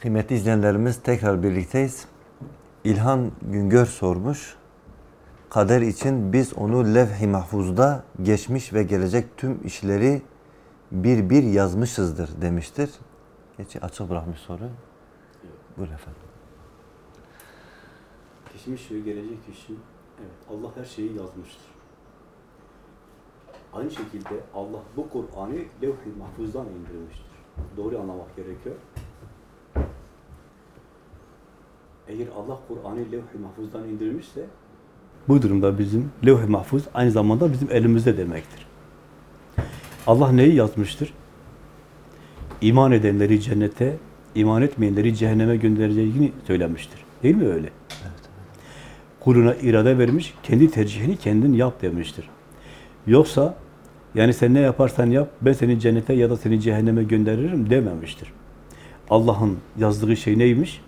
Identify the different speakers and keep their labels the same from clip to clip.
Speaker 1: Kıymetli izleyenlerimiz tekrar birlikteyiz. İlhan Güngör sormuş. Kader için biz onu levh-i mahfuzda geçmiş ve gelecek tüm işleri bir bir yazmışızdır demiştir. Geçi açık bırakmış soru. Buyurun efendim.
Speaker 2: Geçmiş ve gelecek için evet Allah her şeyi yazmıştır. Aynı şekilde Allah bu Kur'an'ı levh-i mahfuzdan indirmiştir. Doğru anlamak gerekiyor. Eğer Allah Kur'an'ı levh-i mahfuzdan indirmişse bu durumda bizim levh-i mahfuz aynı zamanda bizim elimizde demektir. Allah neyi yazmıştır? İman edenleri cennete, iman etmeyenleri cehenneme göndereceğini söylemiştir. Değil mi öyle? kuluna irade vermiş, kendi tercihini kendin yap demiştir. Yoksa yani sen ne yaparsan yap, ben seni cennete ya da seni cehenneme gönderirim dememiştir. Allah'ın yazdığı şey neymiş?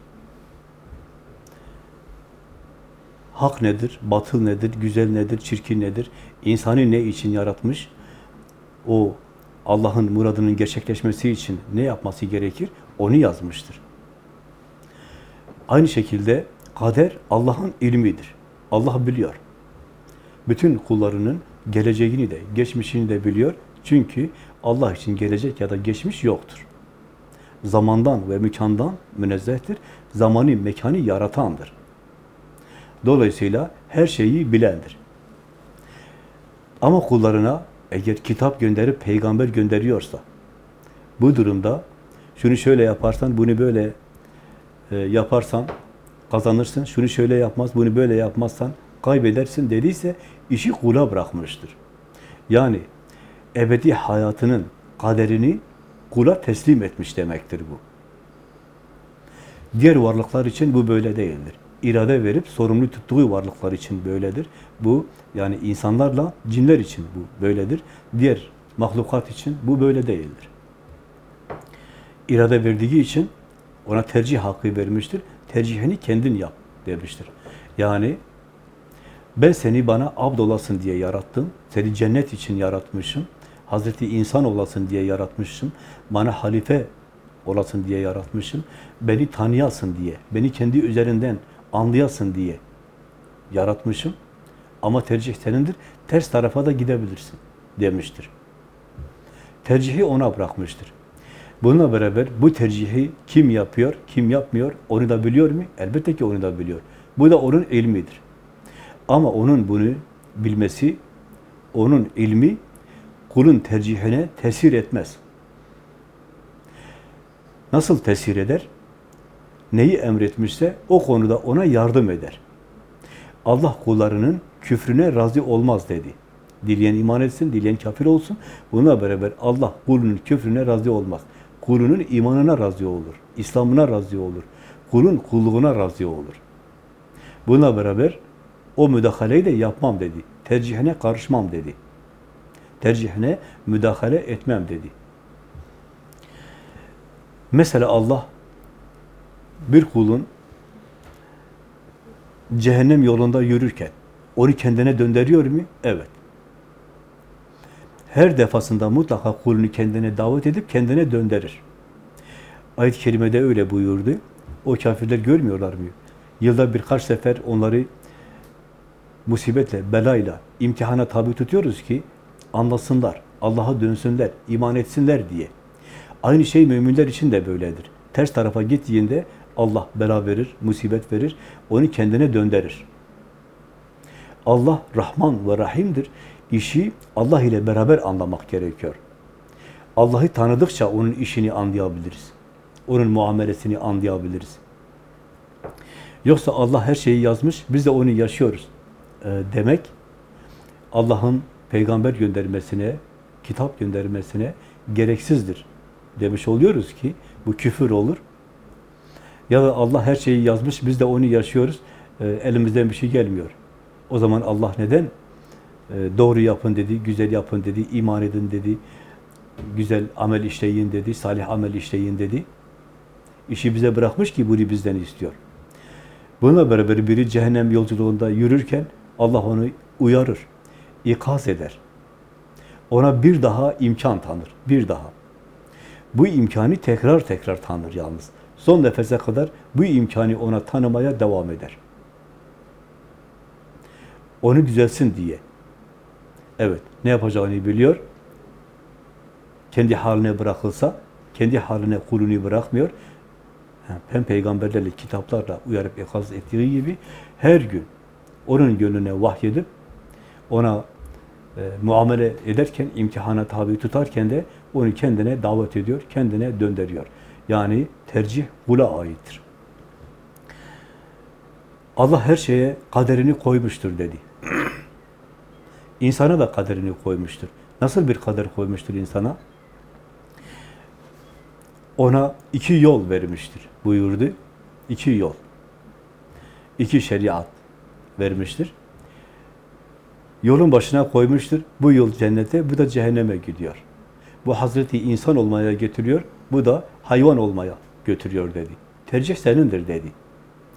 Speaker 2: Hak nedir, batıl nedir, güzel nedir, çirkin nedir, insanı ne için yaratmış? O Allah'ın muradının gerçekleşmesi için ne yapması gerekir? Onu yazmıştır. Aynı şekilde kader Allah'ın ilmidir. Allah biliyor. Bütün kullarının geleceğini de, geçmişini de biliyor. Çünkü Allah için gelecek ya da geçmiş yoktur. Zamandan ve mekandan münezzehtir. Zamanı, mekanı yaratandır. Dolayısıyla her şeyi bilendir. Ama kullarına eğer kitap gönderip peygamber gönderiyorsa, bu durumda şunu şöyle yaparsan, bunu böyle e, yaparsan kazanırsın, şunu şöyle yapmaz, bunu böyle yapmazsan kaybedersin dediyse işi kula bırakmıştır. Yani ebedi hayatının kaderini kula teslim etmiş demektir bu. Diğer varlıklar için bu böyle değildir. İrade verip sorumlu tuttuğu varlıklar için böyledir. Bu yani insanlarla cinler için bu böyledir. Diğer mahlukat için bu böyle değildir. İrade verdiği için ona tercih hakkı vermiştir. Tercihini kendin yap demiştir. Yani ben seni bana abd olasın diye yarattım. Seni cennet için yaratmışım. Hazreti insan olasın diye yaratmışım. Bana halife olasın diye yaratmışım. Beni tanıyasın diye, beni kendi üzerinden anlayasın diye yaratmışım. Ama tercih senindir. Ters tarafa da gidebilirsin demiştir. Tercihi ona bırakmıştır. Bununla beraber bu tercihi kim yapıyor, kim yapmıyor, onu da biliyor mu? Elbette ki onu da biliyor. Bu da onun ilmidir. Ama onun bunu bilmesi, onun ilmi kulun tercihine tesir etmez. Nasıl tesir eder? Neyi emretmişse o konuda ona yardım eder. Allah kullarının küfrüne razı olmaz dedi. Dileyen iman etsin, dileyen kafir olsun. Bununla beraber Allah kulunun küfrüne razı olmaz. Kulunun imanına razı olur. İslam'ına razı olur. Kulun kulluğuna razı olur. Bununla beraber o müdahaleyi de yapmam dedi. Tercihine karışmam dedi. Tercihine müdahale etmem dedi. Mesela Allah bir kulun cehennem yolunda yürürken onu kendine döndürüyor mu? Evet. Her defasında mutlaka kulunu kendine davet edip kendine döndürür. Ayet-i Kerime'de öyle buyurdu. O kafirler görmüyorlar mı? Yılda birkaç sefer onları musibetle, belayla, imtihana tabi tutuyoruz ki anlasınlar, Allah'a dönsünler, iman etsinler diye. Aynı şey müminler için de böyledir. Ters tarafa gittiğinde Allah bela verir, musibet verir, onu kendine döndürür. Allah Rahman ve Rahim'dir. İşi Allah ile beraber anlamak gerekiyor. Allah'ı tanıdıkça onun işini anlayabiliriz. Onun muamelesini anlayabiliriz. Yoksa Allah her şeyi yazmış, biz de onu yaşıyoruz e, demek Allah'ın peygamber göndermesine, kitap göndermesine gereksizdir demiş oluyoruz ki bu küfür olur. Ya da Allah her şeyi yazmış, biz de onu yaşıyoruz, e, elimizden bir şey gelmiyor. O zaman Allah neden e, doğru yapın dedi, güzel yapın dedi, iman edin dedi, güzel amel işleyin dedi, salih amel işleyin dedi. İşi bize bırakmış ki bunu bizden istiyor. Bununla beraber biri cehennem yolculuğunda yürürken Allah onu uyarır, ikaz eder. Ona bir daha imkan tanır, bir daha. Bu imkanı tekrar tekrar tanır yalnız. Son nefese kadar bu imkanı ona tanımaya devam eder. Onu düzelsin diye. Evet, ne yapacağını biliyor. Kendi haline bırakılsa, kendi haline kulunu bırakmıyor. Hem peygamberlerle, kitaplarla uyarıp ikaz ettiği gibi her gün onun gönlüne vahyedip ona e, muamele ederken, imtihana tabi tutarken de onu kendine davet ediyor, kendine döndürüyor. Yani tercih kula aittir. Allah her şeye kaderini koymuştur dedi. İnsana da kaderini koymuştur. Nasıl bir kader koymuştur insana? Ona iki yol vermiştir buyurdu. İki yol. İki şeriat vermiştir. Yolun başına koymuştur. Bu yol cennete, bu da cehenneme gidiyor. Bu Hazreti insan olmaya getiriyor, bu da hayvan olmaya götürüyor dedi. Tercih senindir dedi.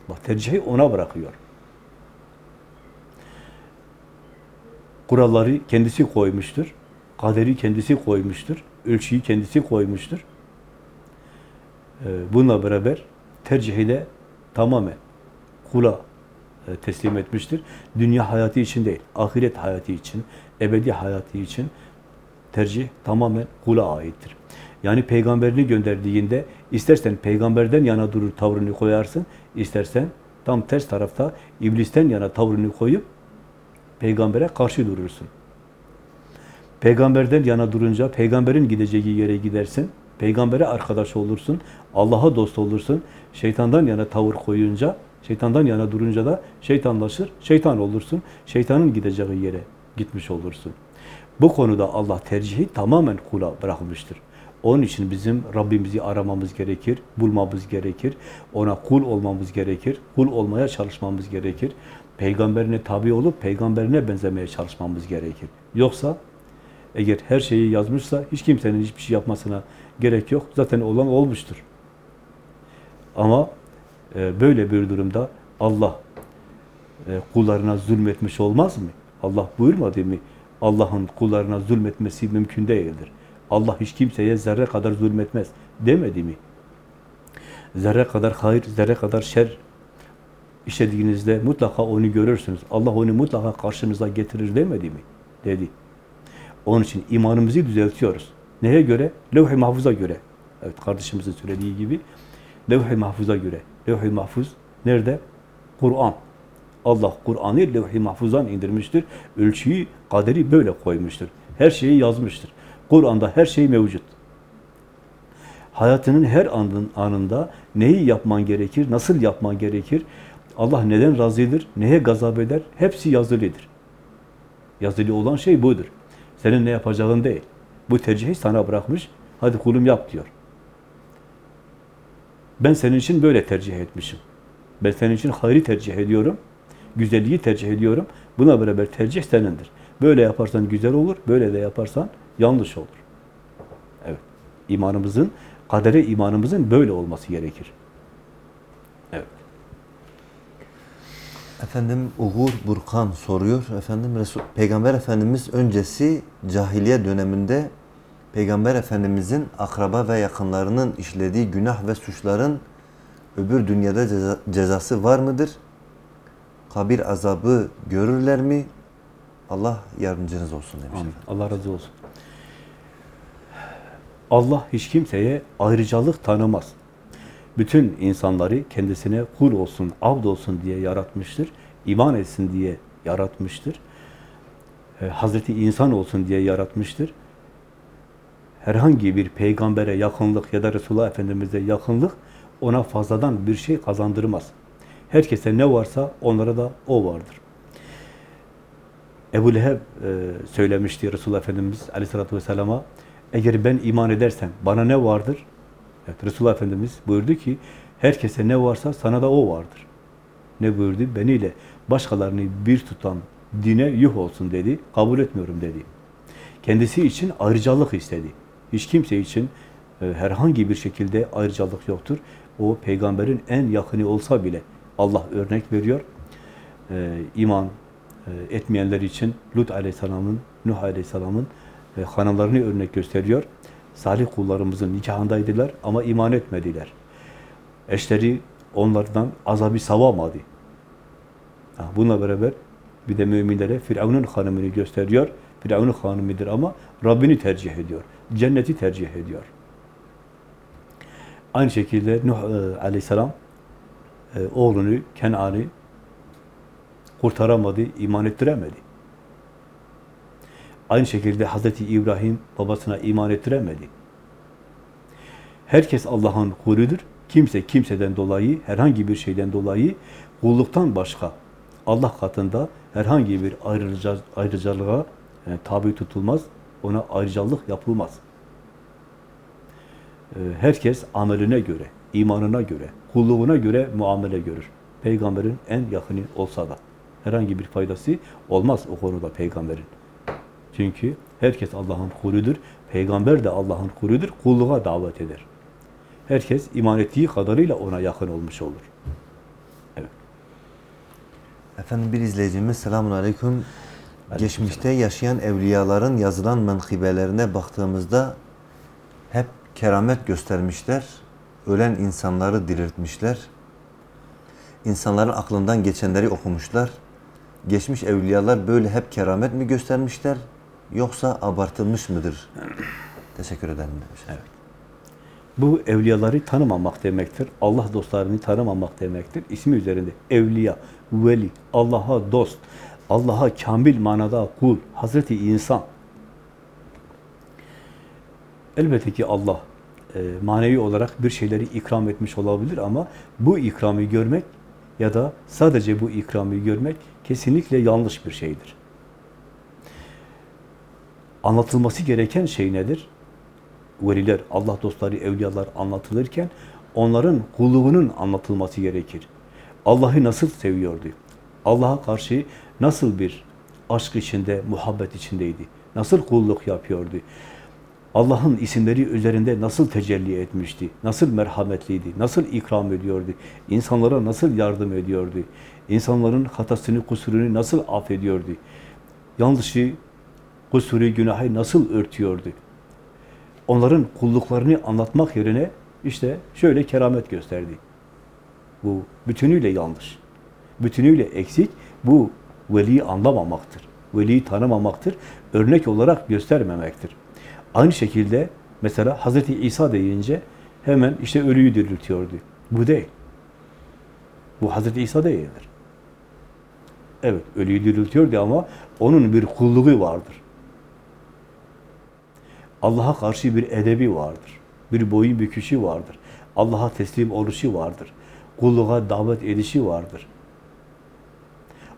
Speaker 2: Bak tercihi ona bırakıyor. Kuralları kendisi koymuştur. Kaderi kendisi koymuştur. Ölçüyü kendisi koymuştur. Ee, Bununla beraber tercihi de tamamen kula e, teslim etmiştir. Dünya hayatı için değil, ahiret hayatı için, ebedi hayatı için tercih tamamen kula aittir. Yani peygamberini gönderdiğinde istersen peygamberden yana durur tavrını koyarsın, istersen tam ters tarafta iblisten yana tavrını koyup peygambere karşı durursun. Peygamberden yana durunca peygamberin gideceği yere gidersin, peygambere arkadaş olursun, Allah'a dost olursun. Şeytandan yana tavır koyunca, şeytandan yana durunca da şeytanlaşır, şeytan olursun. Şeytanın gideceği yere gitmiş olursun. Bu konuda Allah tercihi tamamen kula bırakmıştır. Onun için bizim Rabbimizi aramamız gerekir, bulmamız gerekir. Ona kul olmamız gerekir, kul olmaya çalışmamız gerekir. Peygamberine tabi olup peygamberine benzemeye çalışmamız gerekir. Yoksa eğer her şeyi yazmışsa hiç kimsenin hiçbir şey yapmasına gerek yok. Zaten olan olmuştur. Ama e, böyle bir durumda Allah e, kullarına zulmetmiş olmaz mı? Allah buyurmadı mı? Allah'ın kullarına zulmetmesi mümkün değildir. Allah hiç kimseye zerre kadar zulmetmez demedi mi? Zerre kadar hayır, zerre kadar şer işlediğinizde mutlaka onu görürsünüz. Allah onu mutlaka karşınıza getirir demedi mi? Dedi. Onun için imanımızı düzeltiyoruz. Neye göre? Levh-i Mahfuz'a göre. Evet kardeşimizin söylediği gibi Levh-i Mahfuz'a göre. Levh-i Mahfuz nerede? Kur'an. Allah Kur'an'ı Levh-i Mahfuz'dan indirmiştir. Ölçüyü, kaderi böyle koymuştur. Her şeyi yazmıştır. Kur'an'da her şey mevcut. Hayatının her anın, anında neyi yapman gerekir, nasıl yapman gerekir, Allah neden razıdır, neye gazap eder, hepsi yazılıdır. Yazılı olan şey budur. Senin ne yapacağın değil. Bu tercihi sana bırakmış, hadi kulum yap diyor. Ben senin için böyle tercih etmişim. Ben senin için hayri tercih ediyorum. Güzelliği tercih ediyorum. Buna beraber tercih senindir. Böyle yaparsan güzel olur, böyle de yaparsan yanlış olur. Evet. İmanımızın, kadere imanımızın böyle olması gerekir. Evet.
Speaker 1: Efendim Uğur Burkan soruyor. Efendim Resul, Peygamber Efendimiz öncesi cahiliye döneminde Peygamber Efendimizin akraba ve yakınlarının işlediği günah ve suçların öbür dünyada ceza- cezası var mıdır? Kabir azabı görürler mi? Allah yardımcınız olsun demiş.
Speaker 2: Amin. Allah razı olsun. Allah hiç kimseye ayrıcalık tanımaz. Bütün insanları kendisine kul olsun, abd olsun diye yaratmıştır. İman etsin diye yaratmıştır. Ee, Hazreti insan olsun diye yaratmıştır. Herhangi bir peygambere yakınlık ya da Resulullah Efendimiz'e yakınlık ona fazladan bir şey kazandırmaz. Herkese ne varsa onlara da o vardır. Ebu Leheb e, söylemişti Resulullah Efendimiz aleyhissalatü vesselama eğer ben iman edersem bana ne vardır? Evet, Resulullah Efendimiz buyurdu ki herkese ne varsa sana da o vardır. Ne buyurdu? Beniyle başkalarını bir tutan dine yuh olsun dedi. Kabul etmiyorum dedi. Kendisi için ayrıcalık istedi. Hiç kimse için e, herhangi bir şekilde ayrıcalık yoktur. O peygamberin en yakını olsa bile Allah örnek veriyor. E, iman e, etmeyenler için Lut Aleyhisselam'ın, Nuh Aleyhisselam'ın e, hanımlarını örnek gösteriyor. Salih kullarımızın nikahındaydılar ama iman etmediler. Eşleri onlardan azabı savamadı. Bununla beraber bir de müminlere Firavun'un hanımını gösteriyor. Firavun'un hanımıdır ama Rabbini tercih ediyor. Cenneti tercih ediyor. Aynı şekilde Nuh e, aleyhisselam e, oğlunu Kenan'ı kurtaramadı, iman ettiremedi. Aynı şekilde Hazreti İbrahim babasına iman ettiremedi. Herkes Allah'ın kuludur. Kimse kimseden dolayı, herhangi bir şeyden dolayı kulluktan başka Allah katında herhangi bir ayrıca, ayrıcalığa e, tabi tutulmaz. Ona ayrıcalık yapılmaz. E, herkes ameline göre, imanına göre, kulluğuna göre muamele görür. Peygamberin en yakını olsa da herhangi bir faydası olmaz o konuda peygamberin. Çünkü herkes Allah'ın kuludur. Peygamber de Allah'ın kuludur. Kulluğa davet eder. Herkes iman ettiği kadarıyla ona yakın olmuş olur.
Speaker 1: Efendim bir izleyicimiz selamun aleyküm. Geçmişte yaşayan evliyaların yazılan menkıbelerine baktığımızda hep keramet göstermişler. Ölen insanları diriltmişler. İnsanların aklından geçenleri okumuşlar. Geçmiş evliyalar böyle hep keramet mi göstermişler yoksa abartılmış mıdır? Teşekkür ederim demiş.
Speaker 2: Evet. Bu evliyaları tanımamak demektir. Allah dostlarını tanımamak demektir. İsmi üzerinde evliya, veli, Allah'a dost, Allah'a kamil manada kul, Hazreti insan. Elbette ki Allah e, manevi olarak bir şeyleri ikram etmiş olabilir ama bu ikramı görmek ya da sadece bu ikramı görmek kesinlikle yanlış bir şeydir. Anlatılması gereken şey nedir? Veliler, Allah dostları, evliyalar anlatılırken onların kulluğunun anlatılması gerekir. Allah'ı nasıl seviyordu? Allah'a karşı nasıl bir aşk içinde, muhabbet içindeydi? Nasıl kulluk yapıyordu? Allah'ın isimleri üzerinde nasıl tecelli etmişti? Nasıl merhametliydi? Nasıl ikram ediyordu? İnsanlara nasıl yardım ediyordu? İnsanların hatasını, kusurunu nasıl affediyordu? Yanlışı, kusuru, günahı nasıl örtüyordu? Onların kulluklarını anlatmak yerine işte şöyle keramet gösterdi. Bu bütünüyle yanlış. Bütünüyle eksik. Bu veliyi anlamamaktır. Veliyi tanımamaktır. Örnek olarak göstermemektir. Aynı şekilde mesela Hazreti İsa deyince hemen işte ölüyü diriltiyordu. Bu değil. Bu Hazreti İsa değildir. Evet, ölüyü diriltiyordu ama onun bir kulluğu vardır. Allah'a karşı bir edebi vardır. Bir boyun büküşü vardır. Allah'a teslim oluşu vardır. Kulluğa davet edişi vardır.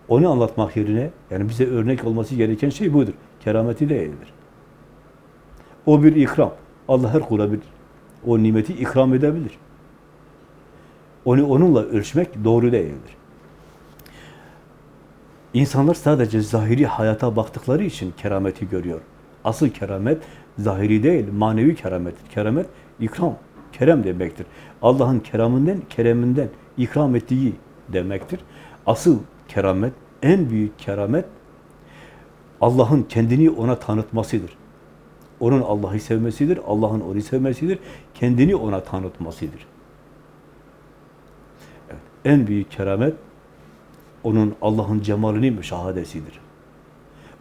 Speaker 2: Onu anlatmak yerine, yani bize örnek olması gereken şey budur. Kerameti değildir. O bir ikram. Allah her kula bir o nimeti ikram edebilir. Onu onunla ölçmek doğru değildir. İnsanlar sadece zahiri hayata baktıkları için kerameti görüyor. Asıl keramet zahiri değil, manevi keramettir. Keramet ikram, kerem demektir. Allah'ın keraminden, kereminden ikram ettiği demektir. Asıl keramet, en büyük keramet Allah'ın kendini ona tanıtmasıdır. Onun Allah'ı sevmesidir, Allah'ın onu sevmesidir, kendini ona tanıtmasıdır. Evet, en büyük keramet onun Allah'ın cemalini müşahadesidir.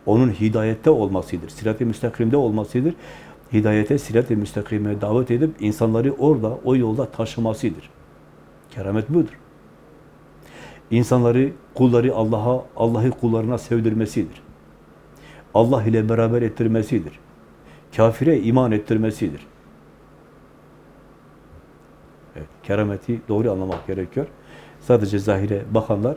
Speaker 2: Onun hidayette olmasıdır, sirat-i müstakimde olmasıdır. Hidayete, sirat-i müstakime davet edip insanları orada, o yolda taşımasıdır. Keramet budur. İnsanları, kulları Allah'a, Allah'ı kullarına sevdirmesidir. Allah ile beraber ettirmesidir. Kafire iman ettirmesidir. Evet, kerameti doğru anlamak gerekiyor. Sadece zahire bakanlar,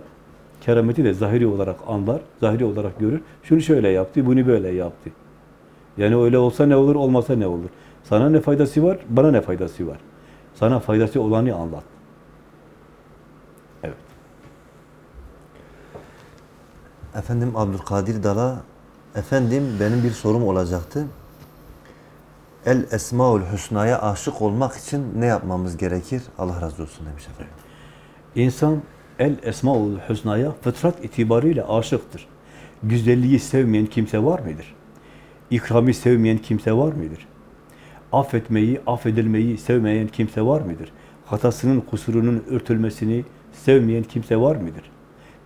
Speaker 2: kerameti de zahiri olarak anlar, zahiri olarak görür. Şunu şöyle yaptı, bunu böyle yaptı. Yani öyle olsa ne olur, olmasa ne olur? Sana ne faydası var, bana ne faydası var? Sana faydası olanı anlat. Evet.
Speaker 1: Efendim Abdülkadir Dala, efendim benim bir sorum olacaktı. El Esmaül Hüsna'ya aşık olmak için ne yapmamız gerekir? Allah razı olsun demiş efendim.
Speaker 2: İnsan el esmaul hüsnaya fıtrat itibariyle aşıktır. Güzelliği sevmeyen kimse var mıdır? İkrami sevmeyen kimse var mıdır? Affetmeyi, affedilmeyi sevmeyen kimse var mıdır? hatasının, kusurunun örtülmesini sevmeyen kimse var mıdır?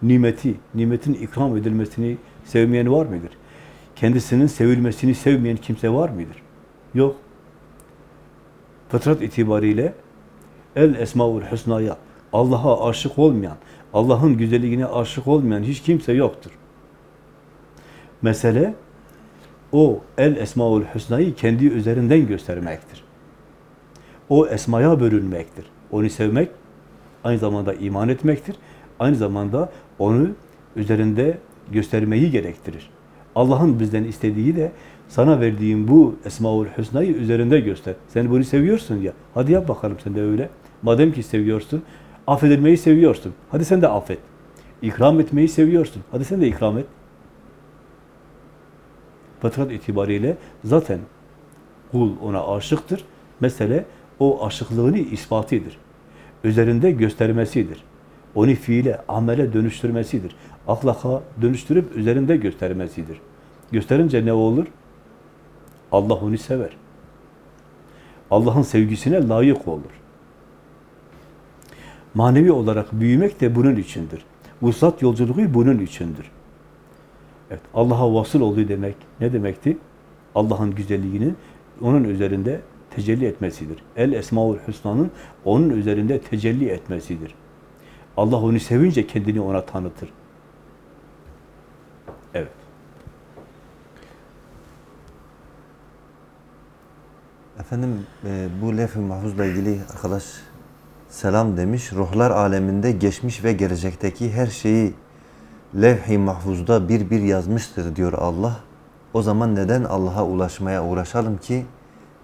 Speaker 2: Nimeti, nimetin ikram edilmesini sevmeyen var mıdır? Kendisinin sevilmesini sevmeyen kimse var mıdır? Yok. Fıtrat itibariyle El Esmaül Hüsna'ya Allah'a aşık olmayan, Allah'ın güzelliğine aşık olmayan hiç kimse yoktur. Mesele o El Esmaül Hüsna'yı kendi üzerinden göstermektir. O esmaya bölünmektir. Onu sevmek aynı zamanda iman etmektir. Aynı zamanda onu üzerinde göstermeyi gerektirir. Allah'ın bizden istediği de sana verdiğim bu Esmaül Hüsna'yı üzerinde göster. Sen bunu seviyorsun ya. Hadi yap bakalım sen de öyle. Madem ki seviyorsun, affedilmeyi seviyorsun. Hadi sen de affet. İkram etmeyi seviyorsun. Hadi sen de ikram et. Fıtrat itibariyle zaten kul ona aşıktır. Mesele o aşıklığını ispatıdır. Üzerinde göstermesidir. Onu fiile, amele dönüştürmesidir. Ahlaka dönüştürüp üzerinde göstermesidir. Gösterince ne olur? Allah onu sever. Allah'ın sevgisine layık olur. Manevi olarak büyümek de bunun içindir. Vuslat yolculuğu bunun içindir. Evet, Allah'a vasıl olduğu demek ne demekti? Allah'ın güzelliğinin onun üzerinde tecelli etmesidir. El Esmaül Hüsna'nın onun üzerinde tecelli etmesidir. Allah onu sevince kendini ona tanıtır. Evet.
Speaker 1: Efendim e, bu lef-i mahfuzla ilgili arkadaş selam demiş. Ruhlar aleminde geçmiş ve gelecekteki her şeyi levh-i mahfuzda bir bir yazmıştır diyor Allah. O zaman neden Allah'a ulaşmaya uğraşalım ki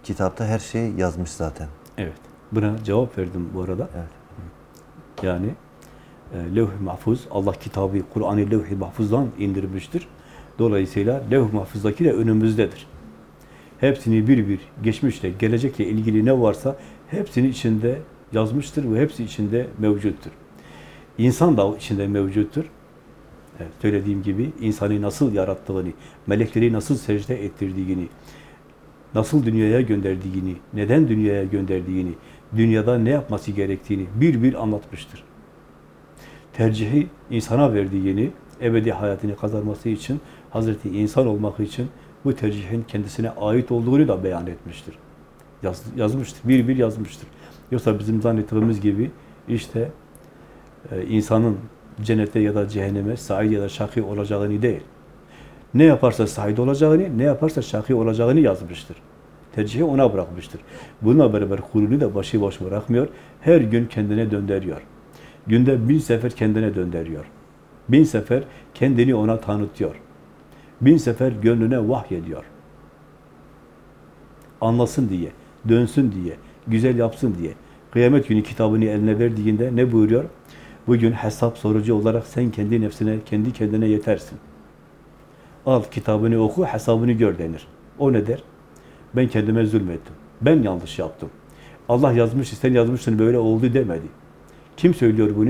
Speaker 1: kitapta her şey yazmış zaten.
Speaker 2: Evet. Buna cevap verdim bu arada.
Speaker 1: Evet.
Speaker 2: Yani e, levh-i mahfuz, Allah kitabı, Kur'an-ı levh-i mahfuzdan indirmiştir. Dolayısıyla levh-i mahfuzdaki de önümüzdedir. Hepsini bir bir geçmişle, gelecekle ilgili ne varsa hepsini içinde yazmıştır ve hepsi içinde mevcuttur. İnsan da içinde mevcuttur. Evet, söylediğim gibi insanı nasıl yarattığını, melekleri nasıl secde ettirdiğini, nasıl dünyaya gönderdiğini, neden dünyaya gönderdiğini, dünyada ne yapması gerektiğini bir bir anlatmıştır. Tercihi insana verdiğini, ebedi hayatını kazanması için, Hazreti insan olmak için bu tercihin kendisine ait olduğunu da beyan etmiştir. Yaz, yazmıştır, bir bir yazmıştır. Yoksa bizim zannettiğimiz gibi işte e, insanın cennete ya da cehenneme sahil ya da şaki olacağını değil. Ne yaparsa sahil olacağını, ne yaparsa şaki olacağını yazmıştır. Tercihi ona bırakmıştır. Bununla beraber kulunu da başıboş bırakmıyor. Her gün kendine döndürüyor. Günde bin sefer kendine döndürüyor. Bin sefer kendini ona tanıtıyor. Bin sefer gönlüne vahyediyor. Anlasın diye, dönsün diye, güzel yapsın diye. Kıyamet günü kitabını eline verdiğinde ne buyuruyor? Bugün hesap sorucu olarak sen kendi nefsine, kendi kendine yetersin. Al kitabını oku, hesabını gör denir. O ne der? Ben kendime zulmettim. Ben yanlış yaptım. Allah yazmış, sen yazmışsın böyle oldu demedi. Kim söylüyor bunu?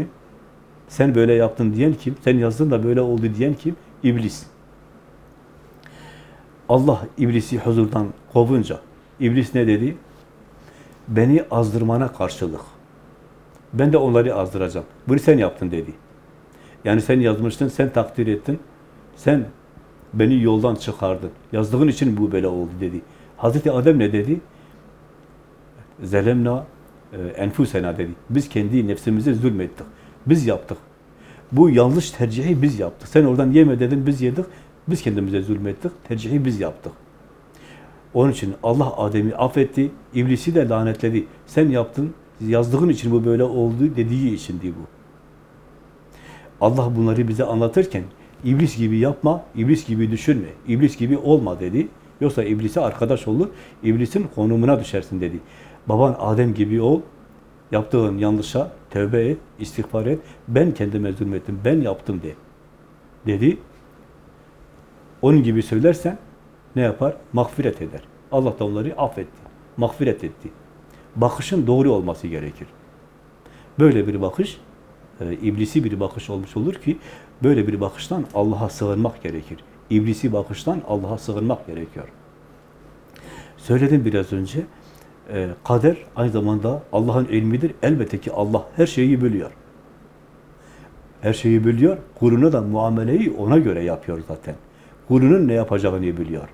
Speaker 2: Sen böyle yaptın diyen kim? Sen yazdın da böyle oldu diyen kim? İblis. Allah iblisi huzurdan kovunca, iblis ne dedi? Beni azdırmana karşılık. Ben de onları azdıracağım. Bunu sen yaptın dedi. Yani sen yazmıştın, sen takdir ettin. Sen beni yoldan çıkardın. Yazdığın için bu böyle oldu dedi. Hazreti Adem ne dedi? Zelemna e, enfusena dedi. Biz kendi nefsimize zulmettik. Biz yaptık. Bu yanlış tercihi biz yaptık. Sen oradan yeme dedin, biz yedik. Biz kendimize zulmettik. Tercihi biz yaptık. Onun için Allah Adem'i affetti, iblisi de lanetledi. Sen yaptın, yazdığın için bu böyle oldu dediği içindi bu. Allah bunları bize anlatırken iblis gibi yapma, iblis gibi düşünme, iblis gibi olma dedi. Yoksa iblise arkadaş olur, iblisin konumuna düşersin dedi. Baban Adem gibi ol, yaptığın yanlışa tövbe et, istiğfar et. Ben kendime zulmettim, ben yaptım de. Dedi. Onun gibi söylersen ne yapar? Mağfiret eder. Allah da onları affetti, mağfiret etti. Bakışın doğru olması gerekir. Böyle bir bakış, e, iblisi bir bakış olmuş olur ki, böyle bir bakıştan Allah'a sığınmak gerekir. İblisi bakıştan Allah'a sığınmak gerekiyor. Söyledim biraz önce, e, kader aynı zamanda Allah'ın ilmidir. Elbette ki Allah her şeyi biliyor. Her şeyi biliyor. Kuluna da muameleyi ona göre yapıyor zaten. Kulunun ne yapacağını biliyor.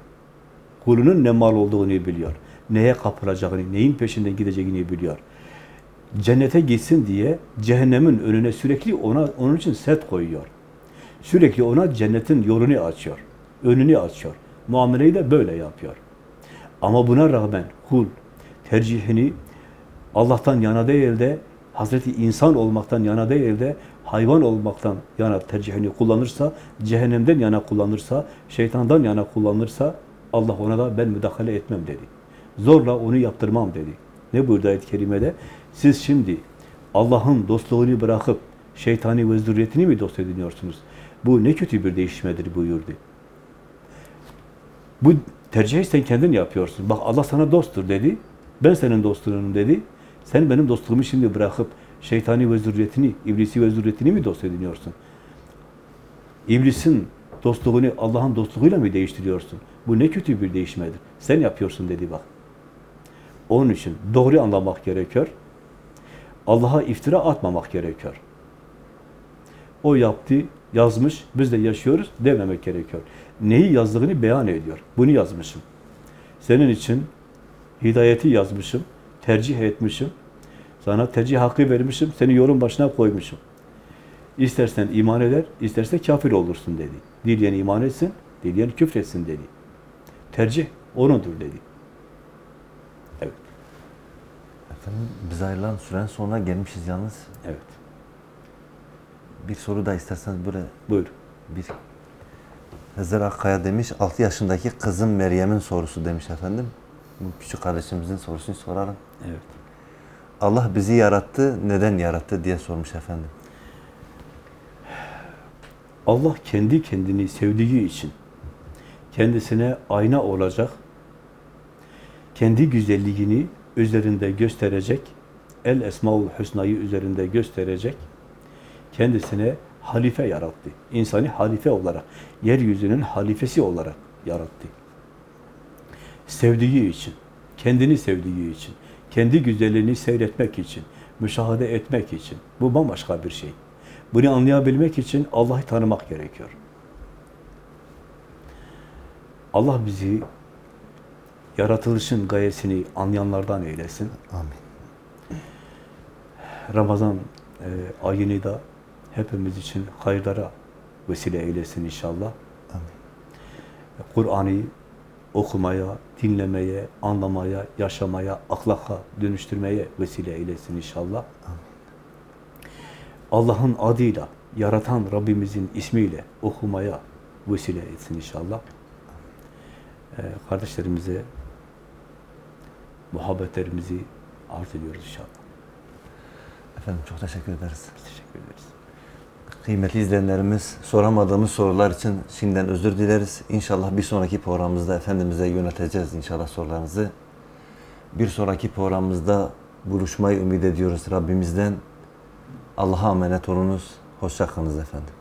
Speaker 2: Kulunun ne mal olduğunu biliyor. Neye kapılacağını, neyin peşinden gideceğini biliyor. Cennete gitsin diye cehennemin önüne sürekli ona onun için set koyuyor. Sürekli ona cennetin yolunu açıyor. Önünü açıyor. Muameleyi de böyle yapıyor. Ama buna rağmen kul tercihini Allah'tan yana değil de Hazreti insan olmaktan yana değil de hayvan olmaktan yana tercihini kullanırsa, cehennemden yana kullanırsa, şeytandan yana kullanırsa Allah ona da ben müdahale etmem dedi. Zorla onu yaptırmam dedi. Ne buyurdu ayet-i kerimede? Siz şimdi Allah'ın dostluğunu bırakıp şeytani ve zürriyetini mi dost ediniyorsunuz? Bu ne kötü bir değişmedir buyurdu. Bu tercihi sen kendin yapıyorsun. Bak Allah sana dosttur dedi. Ben senin dostunum dedi. Sen benim dostluğumu şimdi bırakıp şeytani ve zürriyetini, iblisi ve zürriyetini mi dost ediniyorsun? İblisin dostluğunu Allah'ın dostluğuyla mı değiştiriyorsun? Bu ne kötü bir değişmedir. Sen yapıyorsun dedi bak. Onun için doğru anlamak gerekiyor. Allah'a iftira atmamak gerekiyor. O yaptı, yazmış, biz de yaşıyoruz dememek gerekiyor. Neyi yazdığını beyan ediyor. Bunu yazmışım. Senin için hidayeti yazmışım, tercih etmişim. Sana tercih hakkı vermişim, seni yolun başına koymuşum. İstersen iman eder, isterse kafir olursun dedi. Dileyen iman etsin, dileyen küfretsin dedi. Tercih onundur dedi. Evet,
Speaker 1: Efendim biz ayrılan süren sonuna gelmişiz yalnız.
Speaker 2: evet.
Speaker 1: Bir soru da isterseniz böyle
Speaker 2: Buyur.
Speaker 1: bir Hızır Akkaya demiş 6 yaşındaki kızım Meryem'in sorusu demiş efendim. Bu küçük kardeşimizin sorusunu soralım.
Speaker 2: Evet.
Speaker 1: Allah bizi yarattı, neden yarattı diye sormuş efendim.
Speaker 2: Allah kendi kendini sevdiği için kendisine ayna olacak, kendi güzelliğini üzerinde gösterecek, El Esmaül Hüsna'yı üzerinde gösterecek, kendisine halife yarattı. İnsanı halife olarak, yeryüzünün halifesi olarak yarattı. Sevdiği için, kendini sevdiği için, kendi güzelliğini seyretmek için, müşahede etmek için. Bu bambaşka bir şey. Bunu anlayabilmek için Allah'ı tanımak gerekiyor. Allah bizi yaratılışın gayesini anlayanlardan eylesin.
Speaker 1: Amin.
Speaker 2: Ramazan e, ayını da hepimiz için hayırlara vesile eylesin inşallah.
Speaker 1: Amin.
Speaker 2: Kur'an'ı okumaya, dinlemeye, anlamaya, yaşamaya, ahlaka dönüştürmeye vesile eylesin inşallah. Allah'ın adıyla, yaratan Rabbimizin ismiyle okumaya vesile etsin inşallah. Ee, kardeşlerimize muhabbetlerimizi arz ediyoruz inşallah.
Speaker 1: Efendim çok teşekkür ederiz.
Speaker 2: Biz teşekkür ederiz.
Speaker 1: Kıymetli izleyenlerimiz soramadığımız sorular için şimdiden özür dileriz. İnşallah bir sonraki programımızda Efendimiz'e yöneteceğiz inşallah sorularınızı. Bir sonraki programımızda buluşmayı ümit ediyoruz Rabbimizden. Allah'a emanet olunuz. Hoşça kalınız efendim.